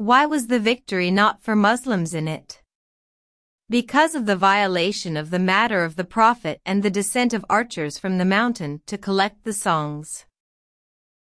Why was the victory not for Muslims in it? Because of the violation of the matter of the Prophet and the descent of archers from the mountain to collect the songs.